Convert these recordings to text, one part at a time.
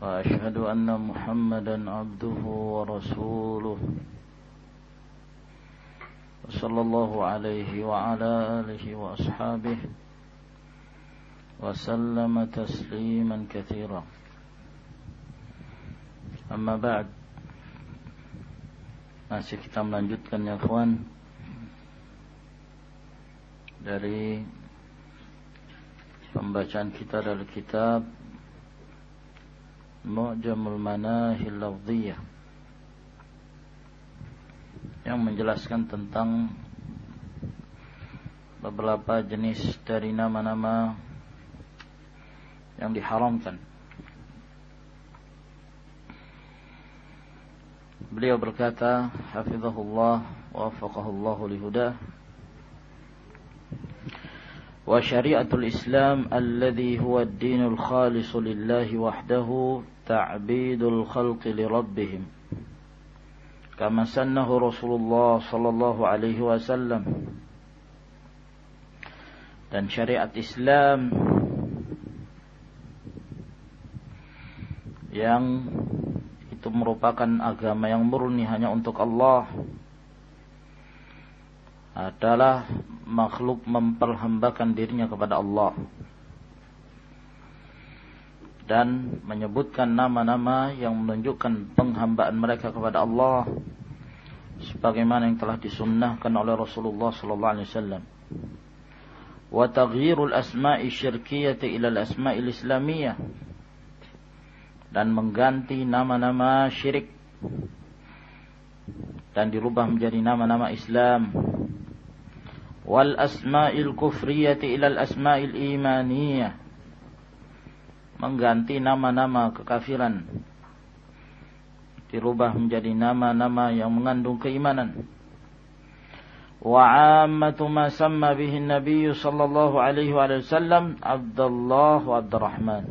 وأشهد أن محمدا عبده ورسوله صلى الله عليه وعلى آله وأصحابه وسلم تسليما كثيرا أما بعد masih kita melanjutkan ya kawan dari pembacaan kita dari kitab Mu'jamul Manahil Lafziyah yang menjelaskan tentang beberapa jenis dari nama-nama yang diharamkan. Beliau berkata, hafizahullah wa wafaqahullahu lihudah وشريعة الإسلام الذي هو الدين الخالص لله وحده تعبيد الخلق لربهم كما سنه رسول الله صلى الله عليه وسلم dan syariat Islam yang itu merupakan agama yang murni hanya untuk Allah adalah makhluk memperhambakan dirinya kepada Allah dan menyebutkan nama-nama yang menunjukkan penghambaan mereka kepada Allah sebagaimana yang telah disunnahkan oleh Rasulullah sallallahu alaihi wasallam. Wa taghyirul asma'i syirkiyyati ila al-asma'il islamiyah. Dan mengganti nama-nama syirik. Dan dirubah menjadi nama-nama Islam. Wal asma'il kufriyati ilal asma'il imaniyah mengganti nama-nama kekafiran. Dirubah menjadi nama-nama yang mengandung keimanan. Wa ammatu ma samma bihi nabiy sallallahu alaihi wasallam Abdullah wa Abdurrahman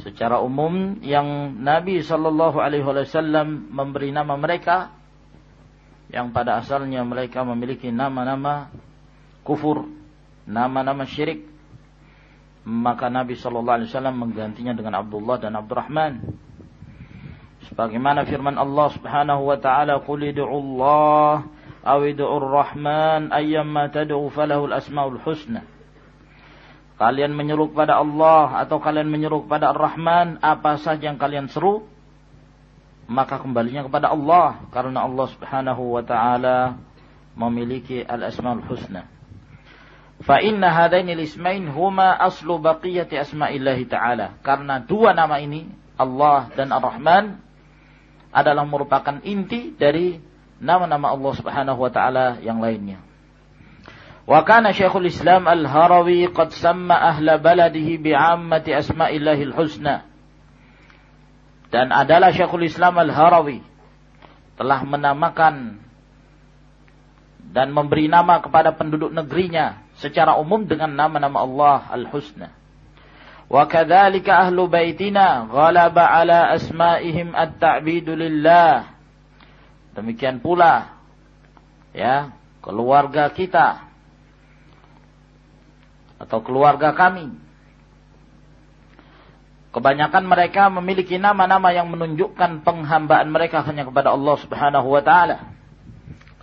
secara umum yang Nabi sallallahu alaihi wasallam memberi nama mereka yang pada asalnya mereka memiliki nama-nama kufur, nama-nama syirik, maka Nabi Shallallahu Alaihi Wasallam menggantinya dengan Abdullah dan Abdurrahman. Sebagaimana firman Allah Subhanahu Wa Taala, "Qul Allah aw Rahman ayyamma tad'u falahul asmaul husna." Kalian menyeru kepada Allah atau kalian menyeru kepada Ar-Rahman, apa saja yang kalian seru, maka kembalinya kepada Allah karena Allah Subhanahu wa taala memiliki al-asmaul husna. Fa inna hadaini ismain huma aslu baqiyati asma'illah taala. Karena dua nama ini Allah dan Ar-Rahman adalah merupakan inti dari nama-nama Allah Subhanahu wa taala yang lainnya. Wa kana Syekhul Islam Al-Harawi qad samma ahla baladihi bi'ammati asma'illahil husna dan adalah Syekhul Islam Al-Harawi telah menamakan dan memberi nama kepada penduduk negerinya secara umum dengan nama-nama Allah Al-Husna. Wa kadzalika ahlu baitina ghalaba ala asma'ihim at-ta'bidu. Demikian pula ya, keluarga kita atau keluarga kami Kebanyakan mereka memiliki nama-nama yang menunjukkan penghambaan mereka hanya kepada Allah Subhanahu wa taala.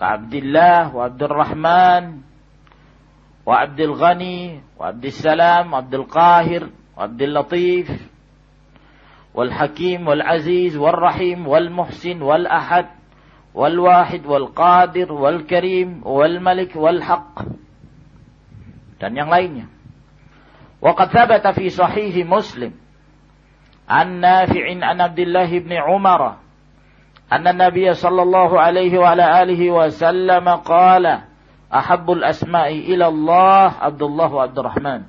Ka Abdullah wa Abdul وعبد الغني وعبد السلام وعبد القاهر وعبد اللطيف والحكيم والعزيز والرحيم والمحسن والأحد والواحد والقادر والكريم والملك والحق dan yang lainnya. وقد ثبت في صحيح مسلم عن نافع عن عبد الله بن عمر أن النبي صلى الله عليه وعلى آله وسلم قال: ahabbul asma'i ilallah Abdullah wa Abdurrahman.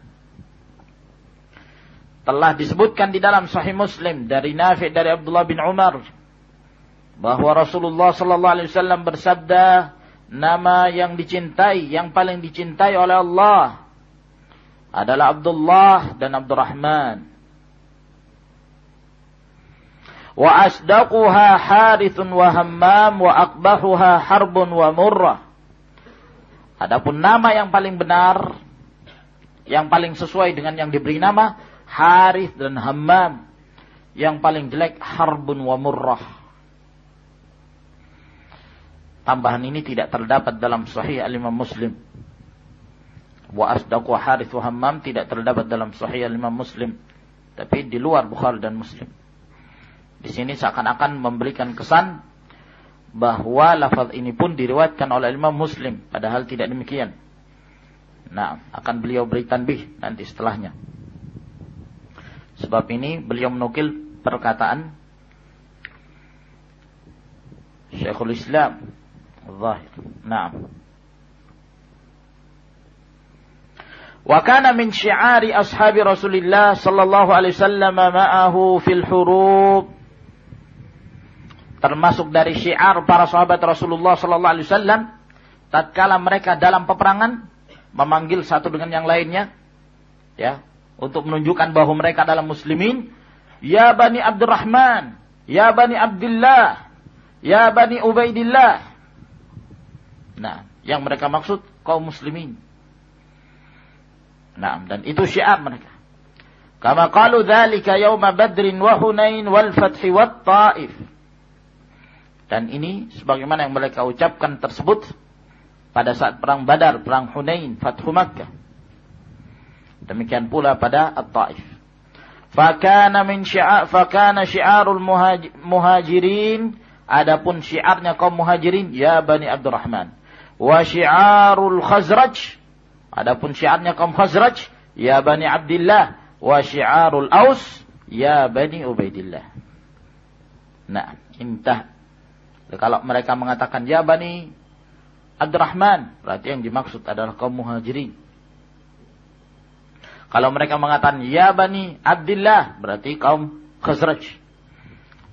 Telah disebutkan di dalam Sahih Muslim dari Nafi' dari Abdullah bin Umar bahwa Rasulullah sallallahu alaihi wasallam bersabda, nama yang dicintai, yang paling dicintai oleh Allah adalah Abdullah dan Abdurrahman. Wa asdaquha harithun wa hammam wa aqbahuha harbun wa murrah adapun nama yang paling benar yang paling sesuai dengan yang diberi nama Harith dan Hammam. Yang paling jelek Harbun wa Murrah. Tambahan ini tidak terdapat dalam Sahih Al-Imam Muslim. Wa asdaqu Harith wa Hammam tidak terdapat dalam Sahih Al-Imam Muslim. Tapi di luar Bukhari dan Muslim. Di sini seakan-akan memberikan kesan bahwa lafaz ini pun diriwayatkan oleh Imam Muslim padahal tidak demikian. Nah, akan beliau beri tanbih nanti setelahnya. Sebab ini beliau menukil perkataan Syekhul Islam Zahir. Naam. Wa kana min syi'ari ashabi Rasulillah sallallahu alaihi wasallam ma'ahu fil hurub termasuk dari syiar para sahabat Rasulullah sallallahu alaihi wasallam tatkala mereka dalam peperangan memanggil satu dengan yang lainnya ya untuk menunjukkan bahwa mereka adalah muslimin. Ya Bani Abdurrahman, Ya Bani Abdullah, Ya Bani Ubaidillah. Nah, yang mereka maksud kaum muslimin. Nah, dan itu syiar mereka. Kama qalu dzalika yauma Badrin wa Hunain wal Fath wat Taif. Dan ini sebagaimana yang mereka ucapkan tersebut pada saat perang Badar, perang Hunain, Fathu Makkah. Demikian pula pada At-Taif. Fakana min syiar fakana syiarul muhajirin adapun syiarnya kaum muhajirin ya Bani Abdurrahman. Wa syiarul Khazraj adapun syiarnya kaum Khazraj ya Bani Abdullah wa syiarul Aus ya Bani Ubaidillah. Nah, intah. Kalau mereka mengatakan ya Bani Abdurrahman, berarti yang dimaksud adalah kaum muhajirin. Kalau mereka mengatakan ya Bani Abdullah berarti kaum Khazraj.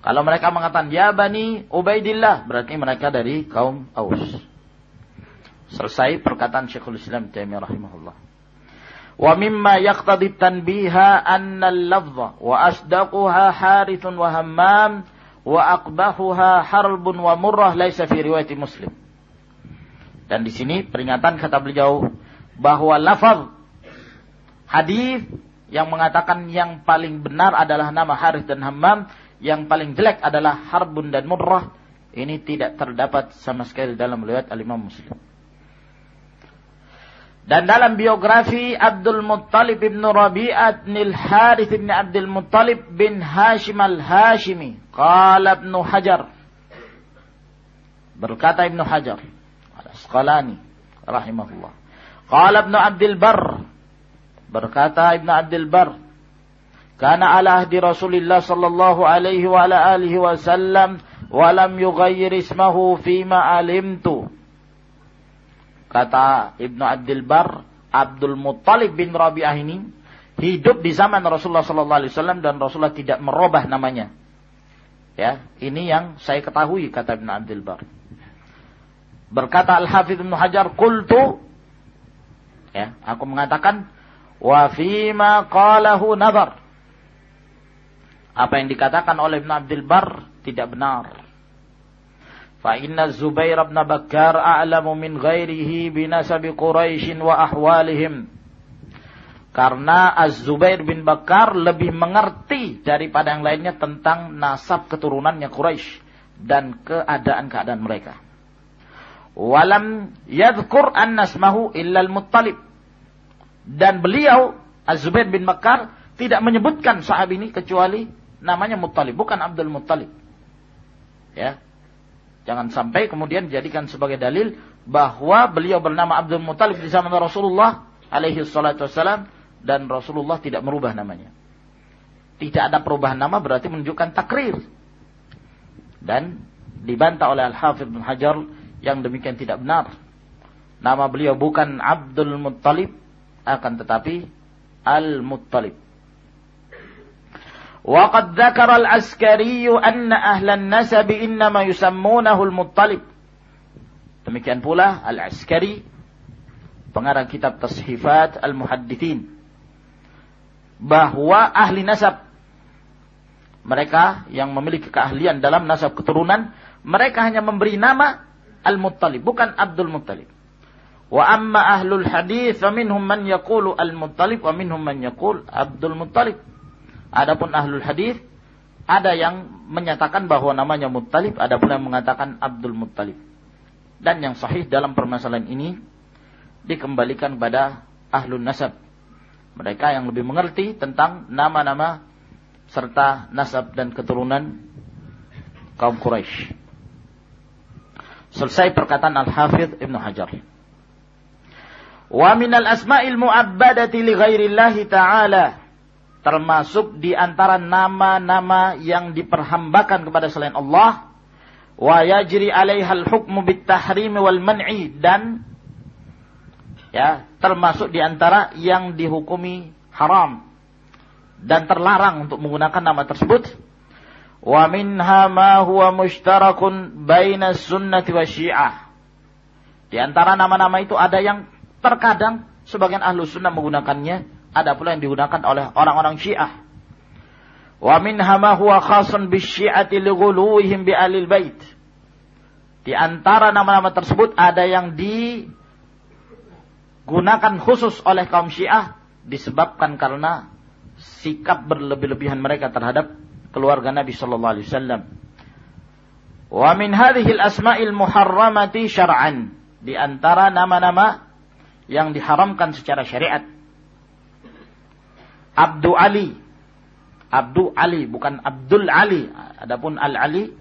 Kalau mereka mengatakan ya Bani Ubaidillah berarti mereka dari kaum Aus. Selesai perkataan Syekhul Islam Taimiyah rahimahullah. Wa mimma yaqtadi tanbiha anna al-lafdha wa asdaquha harithun wa hammam wa aqbahuha harbun wa murrah laisa fi riwayat Muslim. Dan di sini peringatan kata beliau bahwa lafaz hadis yang mengatakan yang paling benar adalah nama Harith dan Hammam, yang paling jelek adalah Harbun dan Murrah. Ini tidak terdapat sama sekali dalam riwayat Al-Imam Muslim. Dan dalam biografi Abdul Muttalib bin Rabi'at nil Harith bin Abdul Muttalib bin Hashim al-Hashimi. Qala Ibn Hajar. Berkata Ibn Hajar. Al-Asqalani. Rahimahullah. Qala Ibn Abdul Barr. Berkata Ibn Abdul Bar, "Kana ala ahdi Rasulillah sallallahu alaihi wa ala alihi wa lam yughayyir ismahu fima alimtu." Kata Ibn Abdul Bar, Abdul Muttalib bin Rabi'ah ini hidup di zaman Rasulullah sallallahu alaihi wasallam dan Rasulullah tidak merubah namanya. Ya, ini yang saya ketahui kata Ibn Abdul Bar. Berkata Al-Hafidh Ibn Hajar, "Qultu" Ya, aku mengatakan Wa fima qalahu nazar. Apa yang dikatakan oleh Ibn Abdul Bar tidak benar. Fa inna Zubair bin Bakkar a'lamu min ghairihi binasabi Quraisy wa ahwalihim. Karena Az-Zubair bin Bakar lebih mengerti daripada yang lainnya tentang nasab keturunannya Quraisy dan keadaan-keadaan mereka. Walam yadhkur an nasmahu illa al-Muttalib dan beliau Az-Zubair bin Makkar tidak menyebutkan sahabat ini kecuali namanya Muttalib, bukan Abdul Muttalib. Ya. Jangan sampai kemudian dijadikan sebagai dalil bahwa beliau bernama Abdul Muttalib di zaman Rasulullah alaihi salatu wassalam dan Rasulullah tidak merubah namanya. Tidak ada perubahan nama berarti menunjukkan takrir. Dan dibantah oleh Al-Hafidh bin Hajar yang demikian tidak benar. Nama beliau bukan Abdul Muttalib akan tetapi Al-Muttalib. وقد ذكر العسكري أن أهل النسب إنما يسمونه المطلب Demikian pula Al-Askari pengarang kitab Tashifat Al-Muhaddithin bahwa ahli nasab mereka yang memiliki keahlian dalam nasab keturunan mereka hanya memberi nama Al-Muttalib bukan Abdul Muttalib wa amma ahlul hadis faminhum man yaqulu Al-Muttalib wa minhum man yaqul Abdul Muttalib adapun ahlul hadis ada yang menyatakan bahwa namanya Muttalib ada pula yang mengatakan Abdul Muttalib dan yang sahih dalam permasalahan ini dikembalikan kepada ahlun nasab. Mereka yang lebih mengerti tentang nama-nama serta nasab dan keturunan kaum Quraisy. Selesai perkataan Al-Hafidh Ibn Hajar. Wa minal asma'il mu'abbadati li ghairillahi ta'ala. Termasuk di antara nama-nama yang diperhambakan kepada selain Allah. Wa yajri alaihal hukmu wal man'i. Dan ya termasuk di antara yang dihukumi haram dan terlarang untuk menggunakan nama tersebut wa minha ma huwa mushtarakun baina sunnati wa syiah di antara nama-nama itu ada yang terkadang sebagian ahlu sunnah menggunakannya ada pula yang digunakan oleh orang-orang syiah wa minha ma huwa khasun syiati li bi alil bait di antara nama-nama tersebut ada yang di gunakan khusus oleh kaum Syiah disebabkan karena sikap berlebih-lebihan mereka terhadap keluarga Nabi sallallahu alaihi wasallam. Wa min hadhihi al-asma'il muharramati syar'an di antara nama-nama yang diharamkan secara syariat. Abdu Ali. Abdu Ali bukan Abdul Ali. Adapun Al-Ali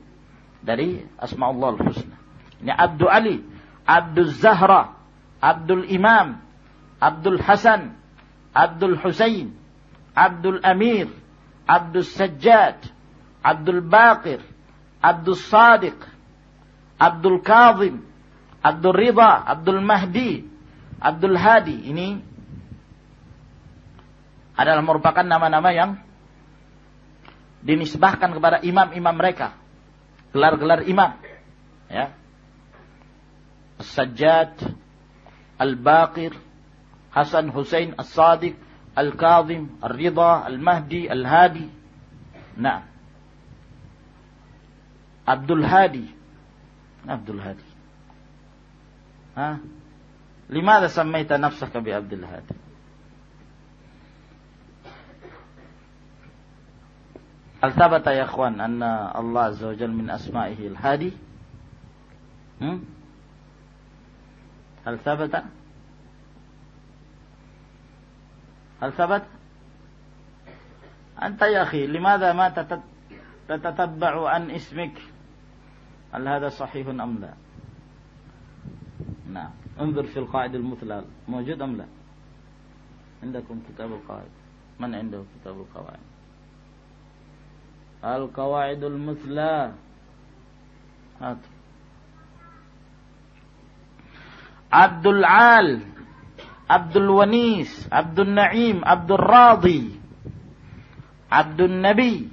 dari Asmaullah Al-Husna. Ini Abdu Ali, Abdul Zahra, Abdul Imam, Abdul Hasan, Abdul Husain, Abdul Amir, Abdul Sajjad, Abdul Baqir, Abdul Sadiq, Abdul Kazim, Abdul Ridha, Abdul Mahdi, Abdul Hadi. Ini adalah merupakan nama-nama yang dinisbahkan kepada imam-imam mereka. Gelar-gelar imam. Ya. As-Sajjad, Al-Baqir, Hasan Hussein, As-Sadiq, Al-Kazim, Al-Ridha, Al-Mahdi, Al-Hadi. Nah. Abdul Hadi. Abdul Hadi. Ha? Limada sammaita nafsaka bi Abdul Hadi? هل ثبت يا إخوان أن الله عز وجل من أسمائه الهادي؟ هل ثبت؟ هل ثبت؟ أنت يا أخي لماذا ما تتتبع عن اسمك؟ هل هذا صحيح أم لا؟ نعم. انظر في القاعد المثلى موجود أم لا؟ عندكم كتاب القواعد؟ من عنده كتاب القواعد؟ القواعد المثلى. عبد العال عبد الونيس عبد النعيم عبد الراضي عبد النبي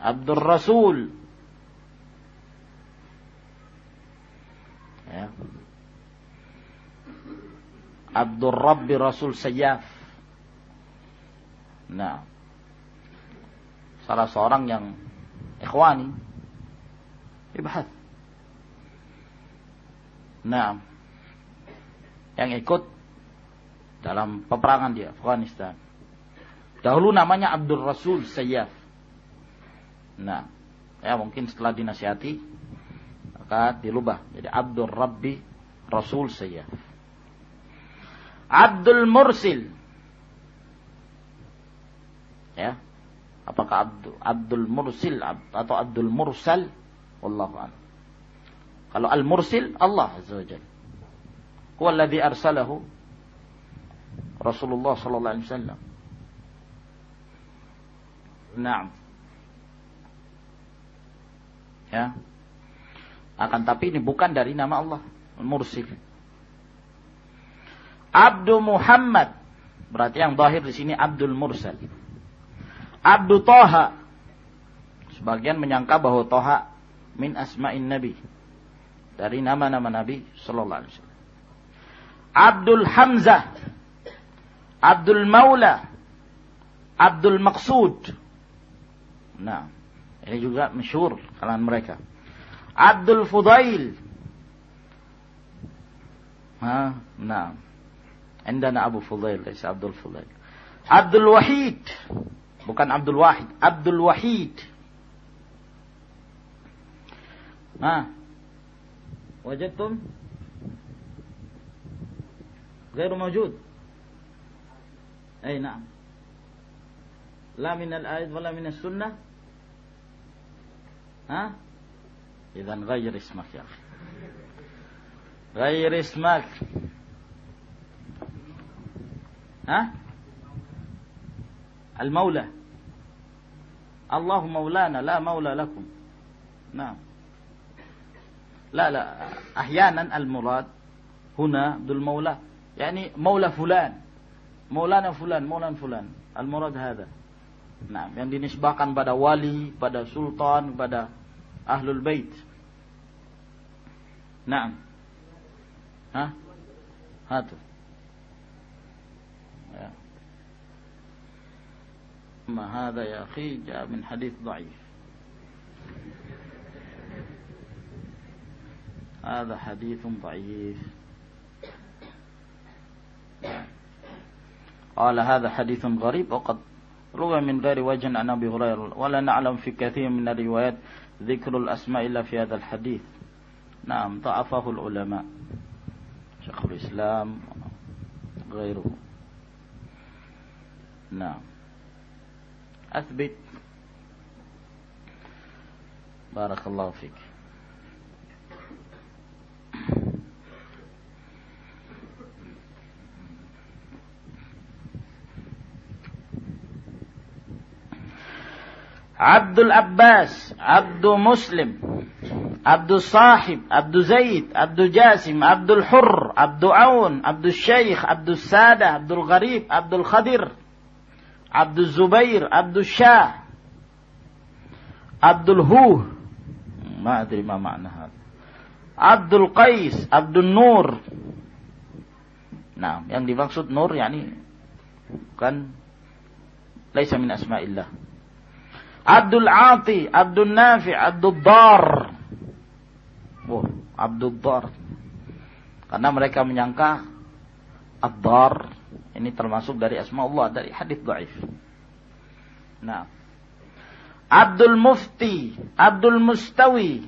عبد الرسول. عبد الرب رسول سياف. نعم. Salah seorang yang ikhwani ibhad. Nah, yang ikut dalam peperangan di Afghanistan. Dahulu namanya Abdul Rasul Sayyaf. Nah, ya mungkin setelah dinasihati maka dilubah jadi Abdul Rabbi Rasul Sayyaf. Abdul Mursil. Ya. Apakah Abdul, Abdul Mursil atau Abdul Mursal? Wallahu a'lam. Kalau Al-Mursil Allah Azza wa Jalla. Huwa alladhi arsalahu Rasulullah sallallahu alaihi wasallam. Naam. Ya. Akan tapi ini bukan dari nama Allah, Mursil. Abdul Muhammad. Berarti yang zahir di sini Abdul Mursal. Abdu Toha. Sebagian menyangka bahwa Toha min asma'in Nabi. Dari nama-nama Nabi Sallallahu Alaihi Wasallam. Abdul Hamzah. Abdul Maula. Abdul Maksud. Nah, ini juga mesyur kalangan mereka. Abdul Fudail. Ha, nah. Indana Abu Fudail, Abdul Fudail. Abdul Wahid. Bukan Abdul Wahid. Abdul Wahid. ها وجدتم غير موجود أي نعم لا من الآية ولا من السنة ها إذا غير اسمك يا أخي غير اسمك ها المولى الله مولانا لا مولى لكم نعم لا لا أحيانا المراد هنا عبد المولى يعني مولى فلان مولانا فلان مولانا فلان المراد هذا Nah, yang dinisbahkan pada wali, pada sultan, pada ahlul bait. Nah. Hah? Hatu. ما هذا يا أخي جاء من حديث ضعيف. هذا حديث ضعيف. قال هذا حديث غريب وقد روى من غير وجه عن أبي هريرة. ولا نعلم في كثير من الروايات ذكر الأسماء إلا في هذا الحديث. نعم ضعفه العلماء. شيخ الإسلام غيره. نعم. أثبت. بارك الله فيك. عبد العباس عبد مسلم عبد الصاحب عبد زيد عبد جاسم عبد الحر عبد عون عبد الشيخ عبد السادة عبد الغريب عبد الخضر. Abdul Zubair, Abdul Syah, Abdul Huh, ma adri ma makna Abdul Qais, Abdul Nur. Nah, yang dimaksud Nur yakni bukan laisa min asma'illah. Abdul Ati, Abdul Nafi, Abdul Dar. Oh, Abdul Dar. Karena mereka menyangka Ad-Dar ini termasuk dari asma Allah dari hadis dhaif. Nah. Abdul Mufti, Abdul Mustawi.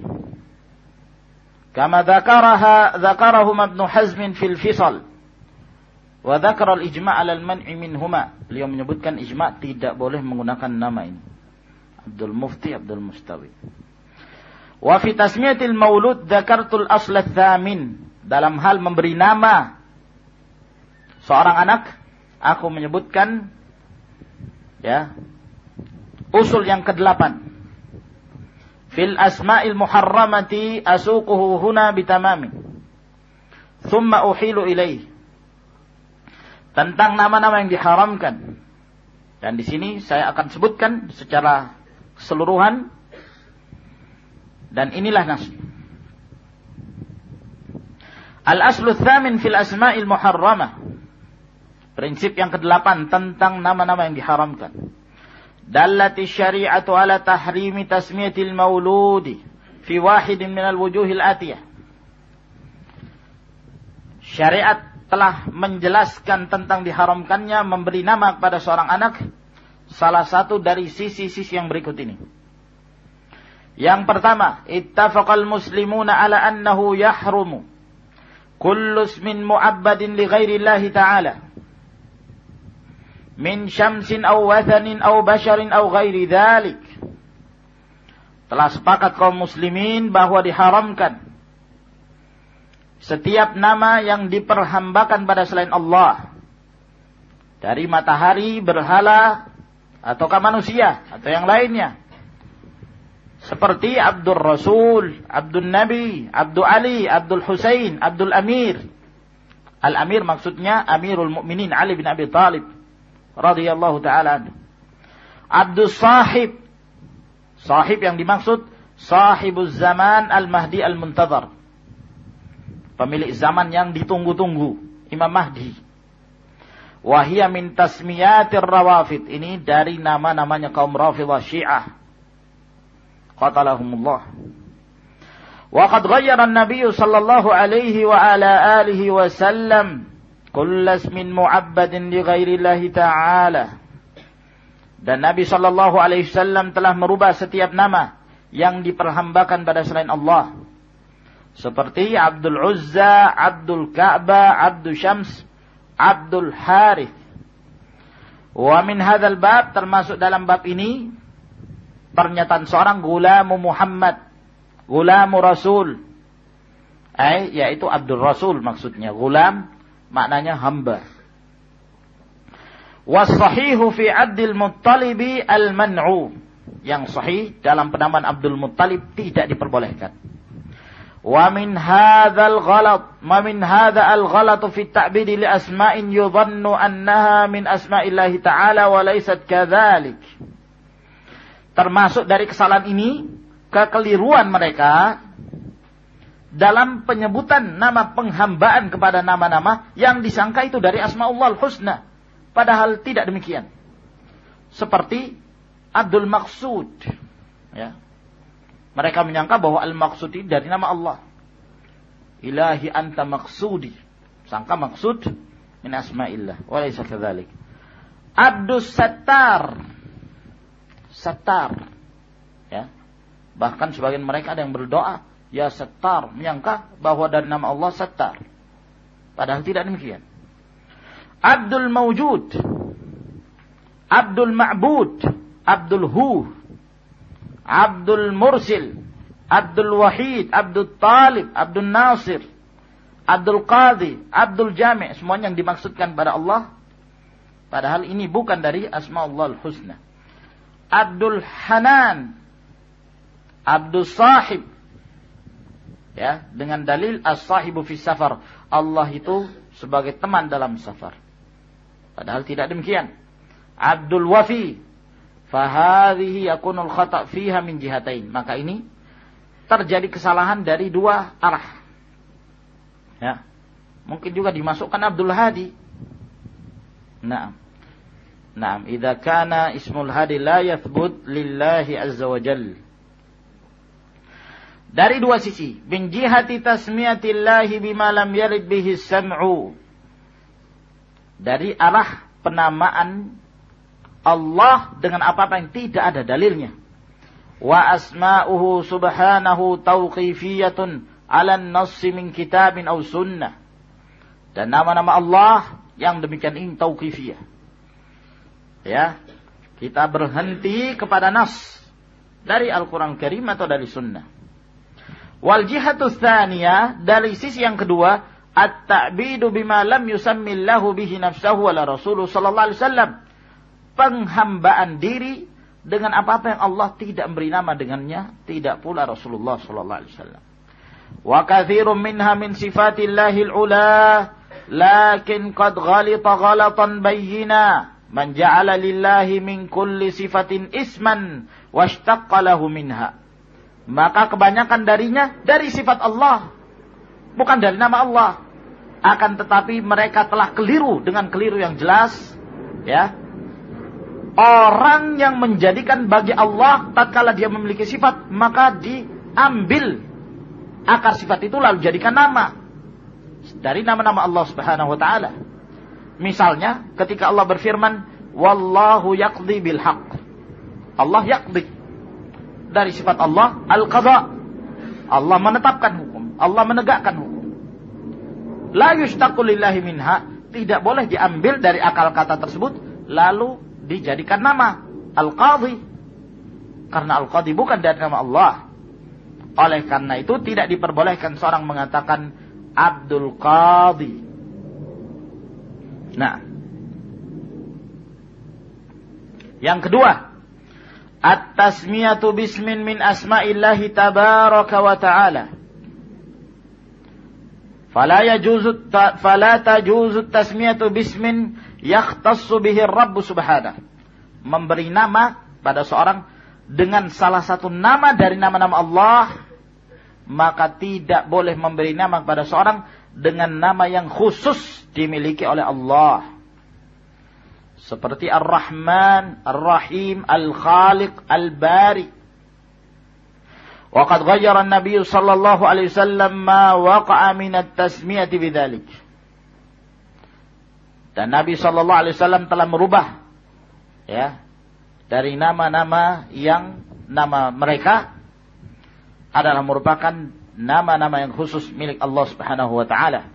Kama dzakaraha dzakarahum Ibnu Hazm fil Fisal. Wa dzakara al-ijma' 'ala al-man'i minhuma. Beliau menyebutkan ijma' tidak boleh menggunakan nama ini. Abdul Mufti, Abdul Mustawi. Wa fi tasmiyatil maulud dzakartul asl tsamin dalam hal memberi nama seorang anak, aku menyebutkan ya usul yang kedelapan. Fil asma'il muharramati asuquhu huna bitamami. Thumma uhilu ilaih. Tentang nama-nama yang diharamkan. Dan di sini saya akan sebutkan secara keseluruhan dan inilah nas. Al-aslu tsamin fil asma'il muharramah Prinsip yang kedelapan tentang nama-nama yang diharamkan. Dallati syari'atu ala tahrimi tasmiyatil mauludi fi wahidin minal wujuhil atiyah. Syariat telah menjelaskan tentang diharamkannya memberi nama kepada seorang anak salah satu dari sisi-sisi yang berikut ini. Yang pertama, ittafaqal muslimuna ala annahu yahrumu kullu ismin mu'abbadin li ghairi ta'ala min syamsin aw wathanin aw basharin aw ghairi dhalik. Telah sepakat kaum muslimin bahwa diharamkan setiap nama yang diperhambakan pada selain Allah. Dari matahari, berhala, ataukah manusia, atau yang lainnya. Seperti Abdul Rasul, Abdul Nabi, Abdul Ali, Abdul Husain, Abdul Amir. Al-Amir maksudnya Amirul Mukminin Ali bin Abi Talib radhiyallahu taala adu Abdus Sahib. Sahib yang dimaksud Sahibuz Zaman Al-Mahdi Al-Muntazar. Pemilik zaman yang ditunggu-tunggu, Imam Mahdi. Wahia min tasmiyatir rawafid. Ini dari nama-namanya kaum Rafidah Syiah. Qatalahumullah. Wa ghayyara an-nabiy sallallahu alaihi wa ala alihi wa sallam kull ismin mu'abbadin li ghairillahi ta'ala. Dan Nabi sallallahu alaihi wasallam telah merubah setiap nama yang diperhambakan pada selain Allah. Seperti Abdul Uzza, Abdul Ka'ba, Abdul Syams, Abdul Harith. Wa min hadzal bab termasuk dalam bab ini pernyataan seorang gulamu Muhammad, gulamu Rasul. eh yaitu Abdul Rasul maksudnya, gulam maknanya hamba. Wasahihu fi Abdul Muttalibi al-man'u. Yang sahih dalam penamaan Abdul Muttalib tidak diperbolehkan. Wa min hadzal ghalat, ma min hadza al-ghalat fi at-ta'bid li asma'in yudhannu annaha min asma'illahi ta'ala wa laysat kadzalik. Termasuk dari kesalahan ini kekeliruan mereka dalam penyebutan nama penghambaan kepada nama-nama yang disangka itu dari asmaullah al-husna Padahal tidak demikian. Seperti Abdul Maksud. Ya. Mereka menyangka bahwa Al-Maksud ini dari nama Allah. Ilahi anta maksudi. Sangka maksud min asma'illah. Walaysa kadzalik. Abdus Sattar. Sattar. Ya. Bahkan sebagian mereka ada yang berdoa, ya Sattar, menyangka bahwa dari nama Allah Sattar. Padahal tidak demikian. Abdul Mawjud, Abdul Ma'bud, Abdul Hu, Abdul Mursil, Abdul Wahid, Abdul Talib, Abdul Nasir, Abdul Qadi, Abdul Jami' semuanya yang dimaksudkan pada Allah padahal ini bukan dari asma Allah husna Abdul Hanan Abdul Sahib ya dengan dalil as-sahibu fi safar Allah itu sebagai teman dalam safar Padahal tidak demikian. Abdul Wafi. Fahadihi yakunul khata' fiha min jihatain. Maka ini terjadi kesalahan dari dua arah. Ya. Mungkin juga dimasukkan Abdul Hadi. Nah. Nah, idza kana ismul hadi la yathbut lillahi azza wa jal. Dari dua sisi, bin jihati tasmiyatillahi bima lam yarid bihi sam'u dari arah penamaan Allah dengan apa-apa yang tidak ada dalilnya. Wa asma'uhu subhanahu tauqifiyatun ala nassi min kitabin aw sunnah. Dan nama-nama Allah yang demikian ini tauqifiyah. Ya, kita berhenti kepada nas dari Al-Quran Karim atau dari sunnah. Wal jihatu tsaniyah dari sisi yang kedua at-ta'bidu bima lam yusammillahu bihi nafsahu wala rasuluh sallallahu alaihi wasallam. Penghambaan diri dengan apa-apa yang Allah tidak memberi nama dengannya, tidak pula Rasulullah sallallahu alaihi wasallam. Wa katsirun minha min sifatillahi al-ula, lakin qad ghalita ghalatan bayyina. Man ja'ala lillahi min kulli sifatin isman washtaqqa lahu minha. Maka kebanyakan darinya dari sifat Allah, bukan dari nama Allah. Akan tetapi mereka telah keliru dengan keliru yang jelas ya. Orang yang menjadikan bagi Allah tatkala dia memiliki sifat maka diambil akar sifat itu lalu jadikan nama. Dari nama-nama Allah Subhanahu wa taala. Misalnya ketika Allah berfirman wallahu yaqdi bil haqq. Allah yaqdi dari sifat Allah al-qada Allah menetapkan hukum. Allah menegakkan hukum. La yushtaqu lillahi minha. Tidak boleh diambil dari akal kata tersebut lalu dijadikan nama al-qadhi. Karena al-qadhi bukan dari nama Allah. Oleh karena itu tidak diperbolehkan seorang mengatakan Abdul Qadhi. Nah. Yang kedua At-tasmiyatu bismin min asma'illahi tabaraka wa ta'ala. Fala yajuzu fala tajuzu tasmiyatu bismin yakhtassu bihi Rabb subhanahu. Memberi nama pada seorang dengan salah satu nama dari nama-nama Allah maka tidak boleh memberi nama kepada seorang dengan nama yang khusus dimiliki oleh Allah. Seperti Ar-Rahman, Ar-Rahim, Al-Khaliq, Al-Bari. وقد غير النبي صلى الله عليه وسلم ما وقع من التسمية بذلك dan Nabi Shallallahu Alaihi Wasallam telah merubah ya dari nama-nama yang nama mereka adalah merupakan nama-nama yang khusus milik Allah Subhanahu wa taala.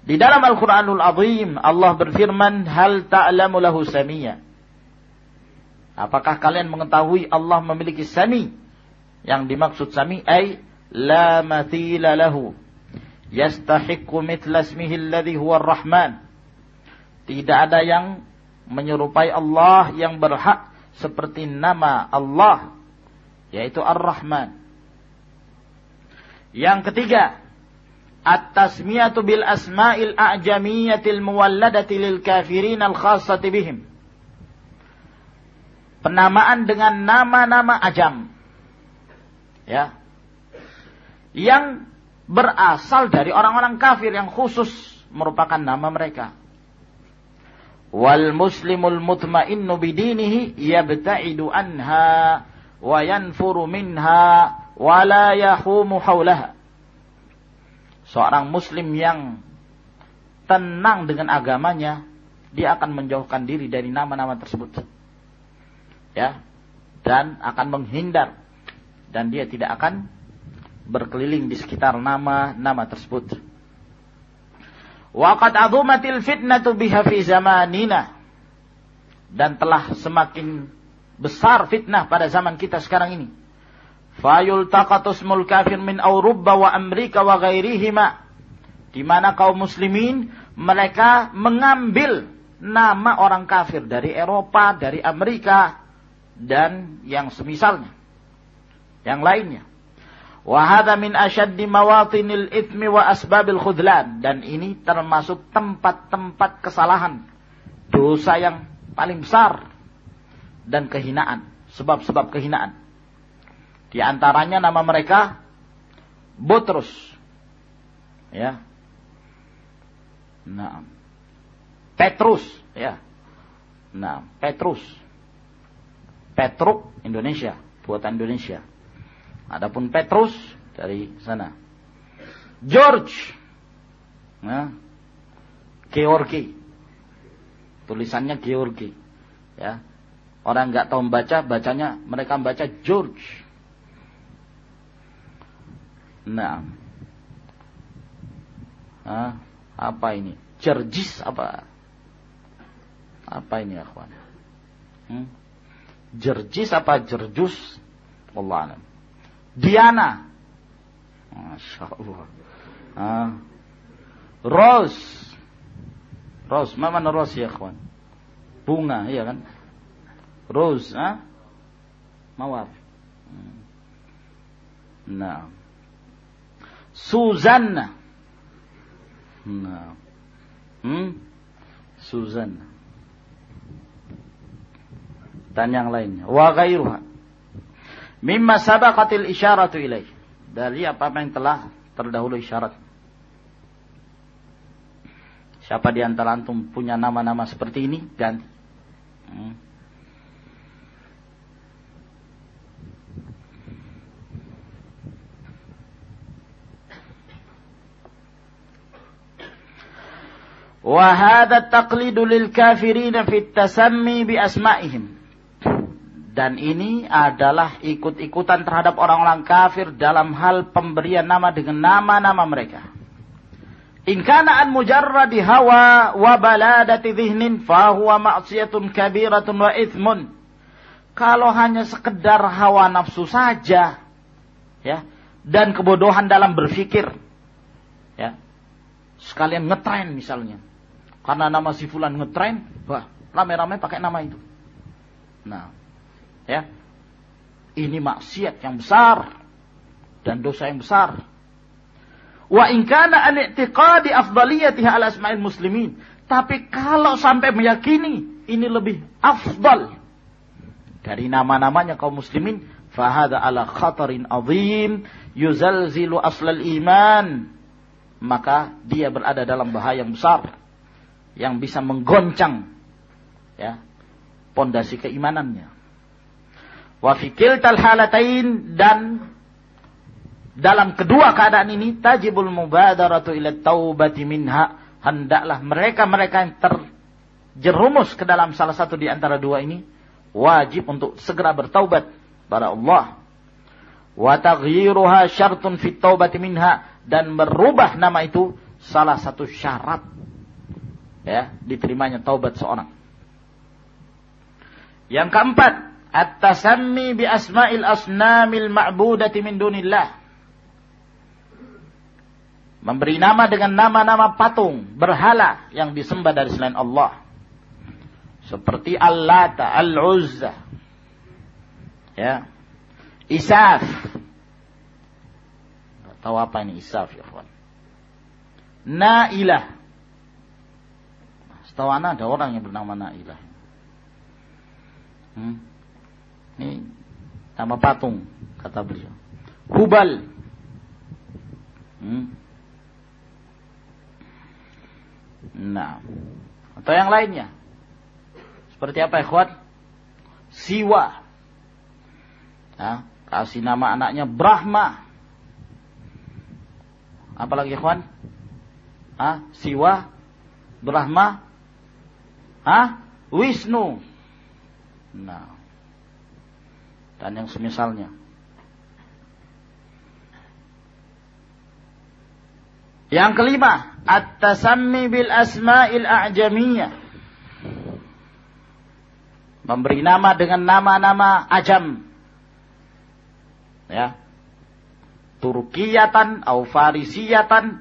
di dalam Al-Qur'anul Azim Allah berfirman, "Hal ta'lamu lahu samia?" Apakah kalian mengetahui Allah memiliki sami? Yang dimaksud sami ay la mathila lahu. Yastahiqqu mithla ismihi alladhi huwa ar-Rahman. Tidak ada yang menyerupai Allah yang berhak seperti nama Allah yaitu Ar-Rahman. Yang ketiga, at-tasmiyatu bil asma'il a'jamiyatil muwalladati lil kafirin al-khassati bihim. Penamaan dengan nama-nama ajam. Ya. Yang berasal dari orang-orang kafir yang khusus merupakan nama mereka wal muslimul mutmainnu bidinihi yabta'idu anha wa yanfuru minha wa la yahumu haulaha seorang muslim yang tenang dengan agamanya dia akan menjauhkan diri dari nama-nama tersebut ya dan akan menghindar dan dia tidak akan berkeliling di sekitar nama-nama tersebut Waqad azumatil fitnatu biha fi zamanina. Dan telah semakin besar fitnah pada zaman kita sekarang ini. Fayul taqatusmul kafir min Eropa wa Amerika wa ghairihima. Di mana kaum muslimin mereka mengambil nama orang kafir dari Eropa, dari Amerika, dan yang semisalnya. Yang lainnya. Wahada min asyaddi mawatinil ithmi wa asbabil khudlan. Dan ini termasuk tempat-tempat kesalahan. Dosa yang paling besar. Dan kehinaan. Sebab-sebab kehinaan. Di antaranya nama mereka Butrus. Ya. Nah. Petrus. Ya. Nah, Petrus. Petruk Indonesia. Buatan Indonesia. Adapun Petrus dari sana. George. Nah, Georgi. Tulisannya Georgi. Ya. Orang nggak tahu membaca, bacanya mereka membaca George. Nah. Nah, apa ini? Jerjis apa? Apa ini kawan? Hmm? Jerjis apa jerjus? Allah alam. Diana. Masya Allah. Ah. Rose. Rose. Mana rose ya kawan? Bunga, iya kan? Rose. Ah? Mawar. Nah. Susanna. Nah. Hmm? Susanna. Dan yang lainnya. Wa ghairuha mimma sabaqatil isyaratu ilaih dari apa-apa yang telah terdahulu isyarat siapa di antara antum punya nama-nama seperti ini ganti hmm. Wahada taqlidu lil kafirina fit tasammi bi asma'ihim. Dan ini adalah ikut-ikutan terhadap orang-orang kafir dalam hal pemberian nama dengan nama-nama mereka. Inkana an mujarradi hawa wa baladati dhihnin fahuwa ma'siyatun kabiratun wa ithmun. Kalau hanya sekedar hawa nafsu saja, ya, dan kebodohan dalam berpikir, ya, sekalian ngetren misalnya, karena nama si fulan ngetren, wah, rame-rame pakai nama itu. Nah, Ya. Ini maksiat yang besar dan dosa yang besar. Wa in kana an i'tiqadi afdaliyatiha ala asma'il muslimin. Tapi kalau sampai meyakini ini lebih afdal dari nama-namanya kaum muslimin fahada ala khatarin azim yuzalzilu aslal iman maka dia berada dalam bahaya yang besar yang bisa menggoncang ya pondasi keimanannya wa fi kiltal halatain dan dalam kedua keadaan ini tajibul mubadaratu ila taubati minha hendaklah mereka-mereka yang terjerumus ke dalam salah satu di antara dua ini wajib untuk segera bertaubat pada Allah. Wa taghyiruha syartun fit taubati minha dan merubah nama itu salah satu syarat ya diterimanya taubat seorang. Yang keempat, at-tasammi bi asma'il asnamil ma'budati min dunillah. Memberi nama dengan nama-nama patung, berhala yang disembah dari selain Allah. Seperti Al-Lata, Al-Uzza. Ya. Isaf. Tahu apa ini Isaf ya. Nailah. Setahu anak ada orang yang bernama Nailah. Hmm. Ini nama patung kata beliau. Hubal. Hmm. Nah. Atau yang lainnya. Seperti apa ikhwan? Siwa. Ya, kasih nama anaknya Brahma. Apalagi ikhwan? Ah, Siwa, Brahma, ah, Wisnu. Nah. Dan yang semisalnya. Yang kelima, at-tasammi bil asma'il a'jamiyah memberi nama dengan nama-nama ajam. Ya. Turkiyatan atau Farisiyatan.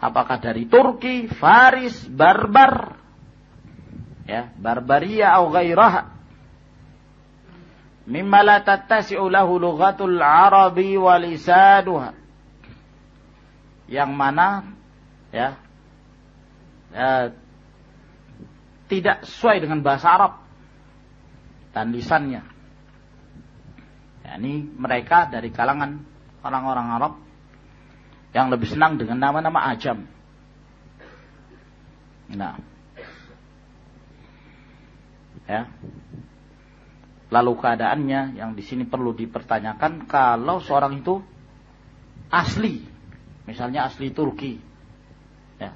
Apakah dari Turki, Faris, Barbar, ya, Barbaria atau gairah. Mimma la tattasi'u lahu lughatul Arabi wa lisanuha. Yang mana ya, ya tidak sesuai dengan bahasa Arab dan lisannya. Ya, ini mereka dari kalangan orang-orang Arab yang lebih senang dengan nama-nama ajam. Nah. Ya. Lalu keadaannya yang di sini perlu dipertanyakan kalau seorang itu asli, misalnya asli Turki, ya,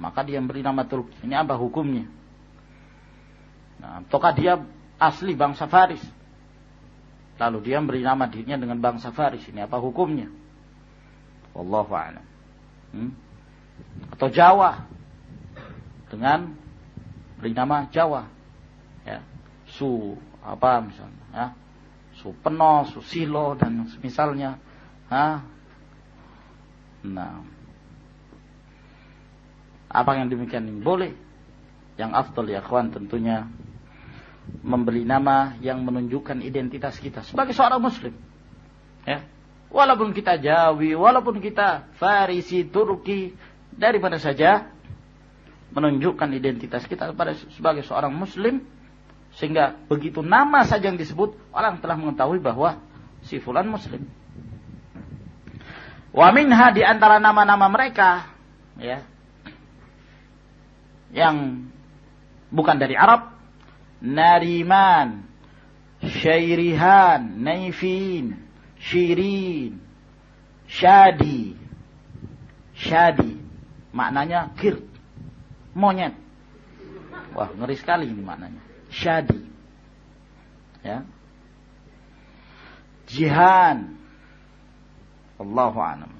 maka dia beri nama Turki. Ini apa hukumnya? Nah, ataukah dia asli bangsa Faris? Lalu dia beri nama dirinya dengan bangsa Faris. Ini apa hukumnya? Wallahu a'lam. Hmm? Atau Jawa dengan beri nama Jawa. Ya. Su apa misalnya, ya. Su Peno, Su Silo dan misalnya. Ha? Nah. Apa yang demikian ini boleh? Yang afdal ya kawan tentunya memberi nama yang menunjukkan identitas kita sebagai seorang muslim. Ya. Walaupun kita Jawi, walaupun kita Farisi, Turki, dari mana saja menunjukkan identitas kita sebagai seorang muslim sehingga begitu nama saja yang disebut orang telah mengetahui bahwa si fulan muslim. Wa minha di antara nama-nama mereka ya yang bukan dari Arab Nariman, Syairihan, Naifin, Shirin, Shadi, Shadi. Maknanya kir, monyet. Wah, ngeri sekali ini maknanya. Shadi. Ya. Jihan. Allahu a'lam.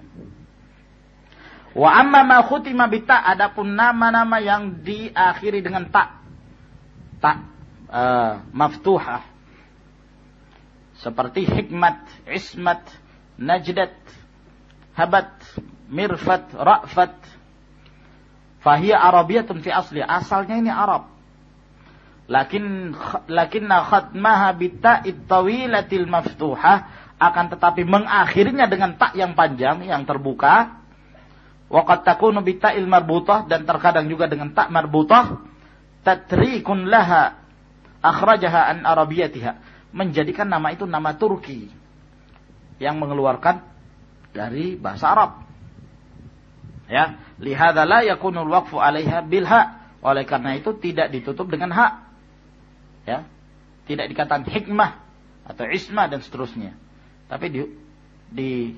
Wa amma ma khutima bita adapun nama-nama yang diakhiri dengan tak. Tak uh, maftuhah seperti hikmat, ismat, najdat, habat, mirfat, ra'fat. Fahiyya Arabiyatun fi asli. Asalnya ini Arab. Lakin lakinna khatmaha bita'id tawilatil maftuhah akan tetapi mengakhirinya dengan tak yang panjang yang terbuka. Waqad takunu bita'il marbutah dan terkadang juga dengan tak marbutah tatrikun laha akhrajaha an arabiyatiha. Menjadikan nama itu nama Turki yang mengeluarkan dari bahasa Arab. Ya lihada la yakunul waqfu 'alaiha bil ha. Oleh karena itu tidak ditutup dengan hak ya. Tidak dikatakan hikmah atau isma dan seterusnya. Tapi di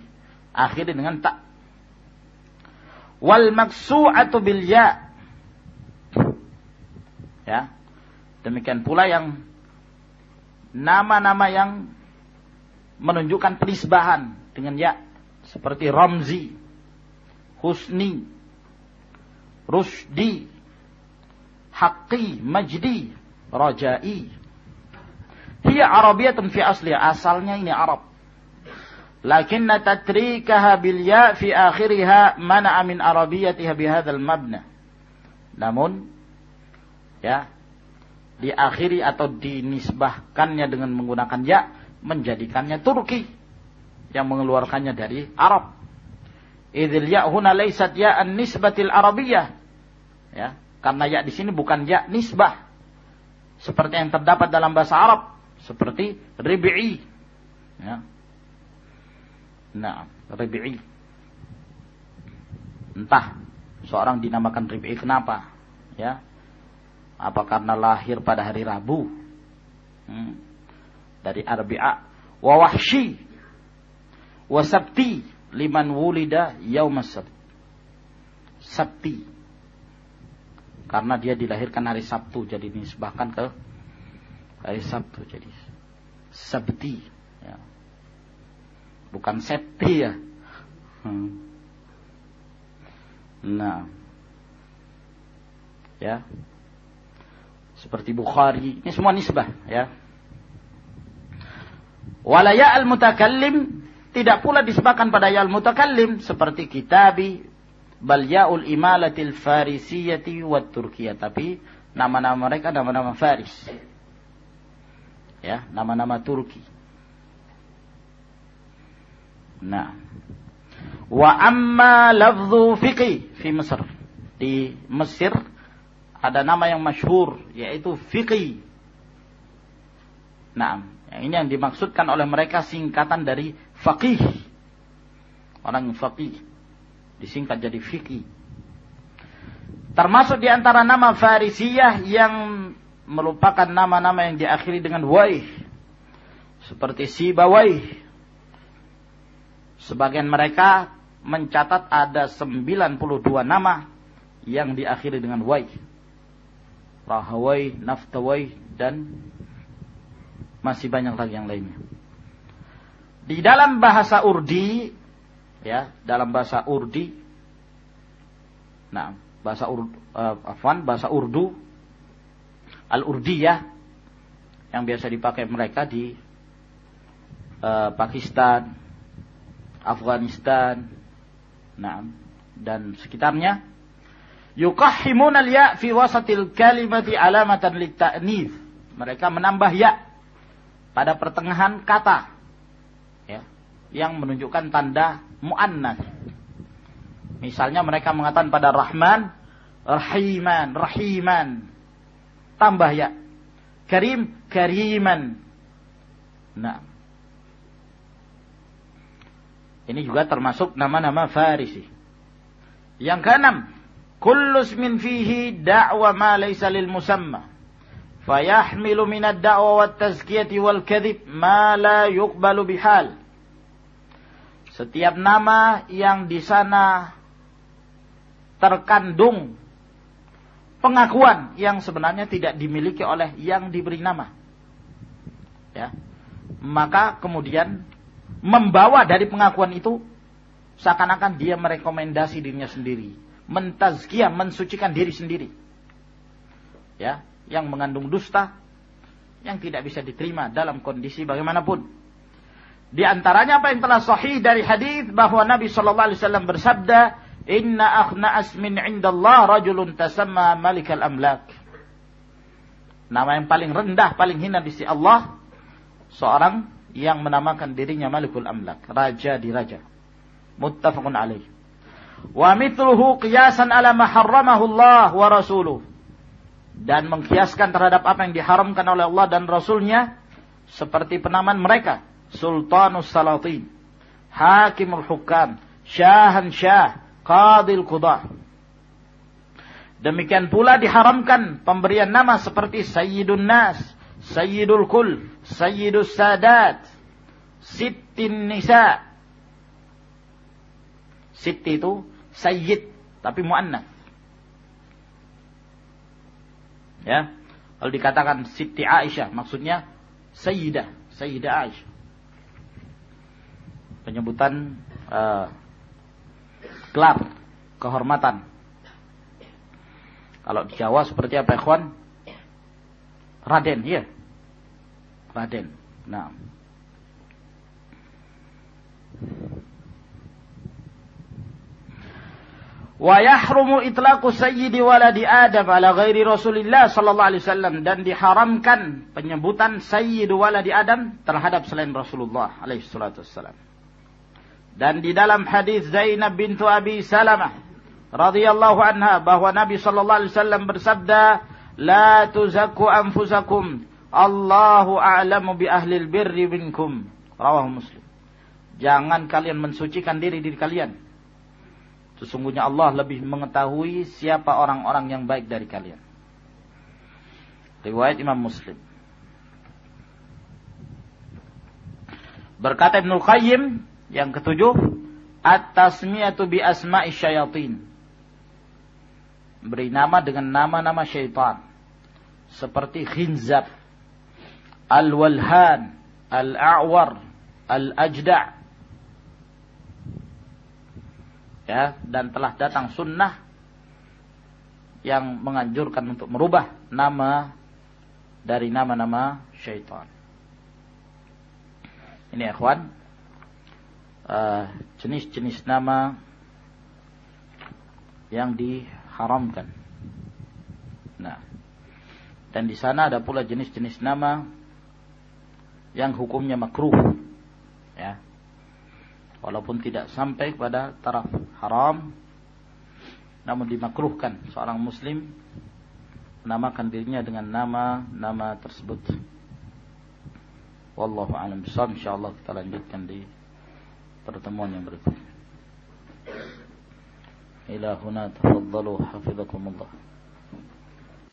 akhiri dengan tak wal maksu'atu bil ya. Ya. Demikian pula yang nama-nama yang menunjukkan penisbahan dengan ya. Seperti Ramzi, Husni, Rusdi, Haqqi, Majdi, Rajai. Hiya Arabiyatun fi asli, asalnya ini Arab. Lakinna tatrikaha bil ya fi akhiriha mana'a min arabiyatiha bihadzal mabna. Namun ya diakhiri atau dinisbahkannya dengan menggunakan ya menjadikannya Turki yang mengeluarkannya dari Arab. Idzil ya huna laysat ya an nisbatil arabiyyah. Ya, karena ya di sini bukan ya nisbah. Seperti yang terdapat dalam bahasa Arab, seperti ribi'i. Ya. Nah, ribi'i. Entah seorang dinamakan ribi'i kenapa? Ya, apa karena lahir pada hari Rabu? Hmm. Dari Arbi'a. Wa wahshi. Wa sabti. Liman wulida yaumas sabt. Sabti. Karena dia dilahirkan hari Sabtu. Jadi bahkan ke hari Sabtu. Jadi Sabti. Ya. Bukan Septi ya. Hmm. Nah. Ya seperti Bukhari, ini semua nisbah ya. Walaya al-mutakallim tidak pula disebabkan pada ya al-mutakallim seperti kitabi bal ya'ul imalatil farisiyati wa turkiyah tapi nama-nama mereka nama-nama Faris. Ya, nama-nama Turki. Nah. Wa amma lafzu fiqi fi Mesir. Di Mesir ada nama yang masyhur yaitu fiqih. Nah, ini yang dimaksudkan oleh mereka singkatan dari faqih. Orang faqih disingkat jadi fiqih. Termasuk di antara nama Farisiyah yang merupakan nama-nama yang diakhiri dengan waih. Seperti Sibawai. Sebagian mereka mencatat ada 92 nama yang diakhiri dengan waih. Rahawai, Naftawai, dan masih banyak lagi yang lainnya. Di dalam bahasa Urdi, ya, dalam bahasa Urdi, nah, bahasa Ur, uh, Afwan, bahasa Urdu, Al-Urdiyah, yang biasa dipakai mereka di uh, Pakistan, Afghanistan, nah, dan sekitarnya, Yukahhimun al-ya fi wasatil kalimati alamatan litta'nif. Mereka menambah ya pada pertengahan kata. Ya, yang menunjukkan tanda mu'annas. Misalnya mereka mengatakan pada Rahman, Rahiman, Rahiman. Tambah ya. Karim, Kariman. Nah. Ini juga termasuk nama-nama Farisi. Yang keenam, kullu ismin fihi da'wa ma laysa lil musamma fayahmilu min ad-da'wa wat tazkiyati wal kadhib ma la yuqbalu bihal setiap nama yang di sana terkandung pengakuan yang sebenarnya tidak dimiliki oleh yang diberi nama ya maka kemudian membawa dari pengakuan itu seakan-akan dia merekomendasi dirinya sendiri mentazkiyah, mensucikan diri sendiri. Ya, yang mengandung dusta yang tidak bisa diterima dalam kondisi bagaimanapun. Di antaranya apa yang telah sahih dari hadis bahwa Nabi sallallahu alaihi wasallam bersabda, "Inna akhna asmin 'indallah rajulun tasamma malikal amlak." Nama yang paling rendah, paling hina di sisi Allah seorang yang menamakan dirinya Malikul Amlak, raja di raja. Muttafaqun alaih wa mithluhu qiyasan ala ma harramahu Allah wa rasuluh dan mengkiaskan terhadap apa yang diharamkan oleh Allah dan Rasulnya seperti penamaan mereka Sultanus Salatin Hakimul Hukam Syahan Syah Qadil Qudah Demikian pula diharamkan pemberian nama seperti Sayyidun Nas, Sayyidul Kul, Sayyidus Sadat, Sittin Nisa. Sitti itu Sayyid, tapi mu'annas. Ya. Kalau dikatakan Siti Aisyah, maksudnya Sayyidah, Sayyidah Aisyah. Penyebutan uh, gelar kehormatan. Kalau di Jawa seperti apa, ikhwan? Raden, ya. Raden. Nah. wa yahrumu itlaqu sayyidi waladi Adam ala ghairi Rasulillah sallallahu alaihi wasallam dan diharamkan penyebutan sayyid waladi Adam terhadap selain Rasulullah alaihi salatu wasallam. Dan di dalam hadis Zainab bintu Abi Salamah radhiyallahu anha bahwa Nabi sallallahu alaihi wasallam bersabda, "La tuzakku anfusakum, Allahu a'lamu bi ahli birri minkum." Rawahu Muslim. Jangan kalian mensucikan diri diri kalian Sesungguhnya Allah lebih mengetahui siapa orang-orang yang baik dari kalian. Riwayat Imam Muslim. Berkata Ibnul Qayyim yang ketujuh, At-tasmiyatu bi asma'i syayatin. Beri nama dengan nama-nama syaitan. Seperti Khinzab, Al-Walhan, Al-A'war, Al-Ajda' ya dan telah datang sunnah yang menganjurkan untuk merubah nama dari nama-nama syaitan. Ini ikhwan uh, jenis-jenis nama yang diharamkan. Nah, dan di sana ada pula jenis-jenis nama yang hukumnya makruh. Ya walaupun tidak sampai pada taraf haram namun dimakruhkan seorang muslim menamakan dirinya dengan nama-nama tersebut wallahu alam bisawab insyaallah kita lanjutkan di pertemuan yang berikutnya ila huna tafaddalu hafizakumullah